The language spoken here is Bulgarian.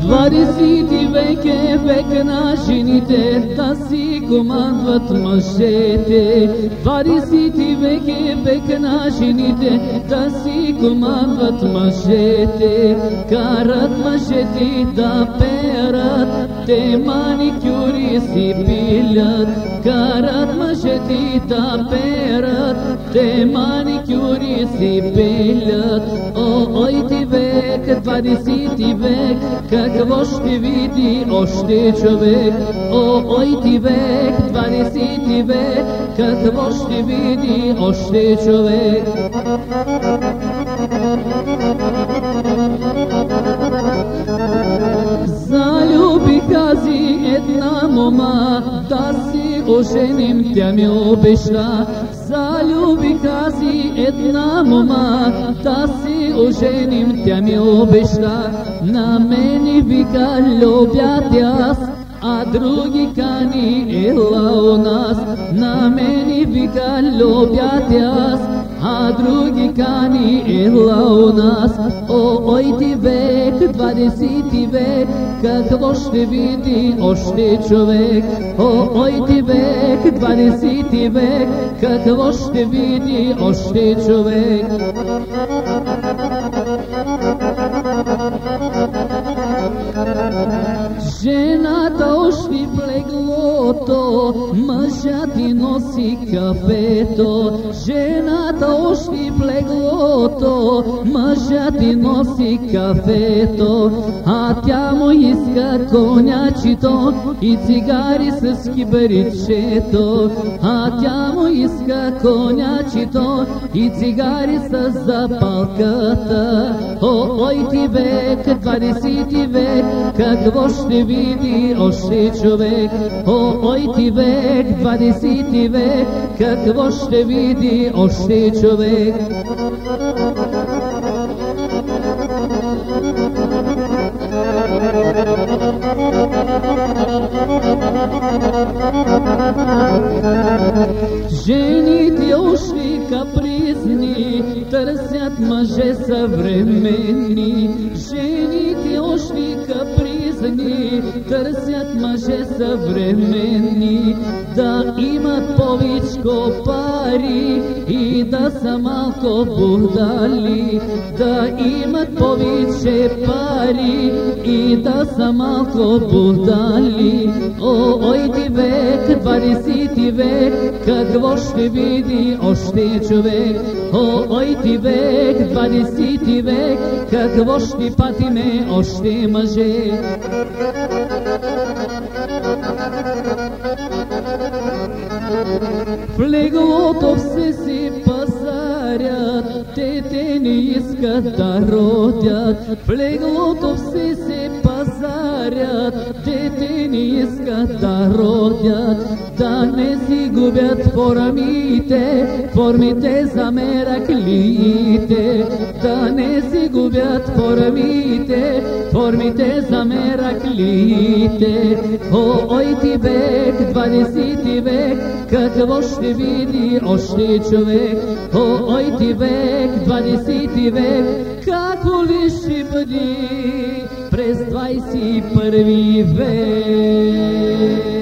Двадесети век е век на жените, да си командват мъжете. Двадесети век е век на жените, да си командват мъжете. Карат мъжете да перат, те маникюри си пилят. Карат мъжете да перат, те маникюри си пилят. О, ой ти век, двадесети век, какво ще види още човек? О, ой ти век, двадесети век, какво ще види още човек? Залюбиха си една мома, да си оженим, тя ми обеща. Залюбиха си една мома, да си оженим, тя ми обеща. На мене вика любя аз, а други кани ела у нас. На мене вика любя аз, а други кани ела у нас. О, ой ти двадесети век, какво ще види още човек? О, ой ти век, двадесети век, какво ще види още човек? Мъжът ти носи кафето. Жената ушли в леглото, мъжът ти носи кафето. А тя му иска конячито и цигари с киберичето. А тя му иска конячито и цигари с запалката. О, ой ти век, двадесети век, какво ще види още човек? О, ой ти век, двадесети век, какво ще види още човек? Жените ушли капризни, търсят мъже съвременни. Жените търсят мъже съвременни. Да имат повечко пари и да са малко будали. Да имат повече пари и да са малко будали. О, ой ти век, двадесети век, какво ще види още човек? О, ой ти век, двадесети век, какво ще патиме още мъже? В леглото все си пазарят, те не искат да родят. В леглото все се пазарят, те не искат да родят. Да не си губят формите, формите за мераклиите. Да не си губят формите, формите за мераклиите. О, ой ти век, двадесети век, какво ще види още човек? О, ой ти век, двадесети век, какво ли ще бъде през 21 век?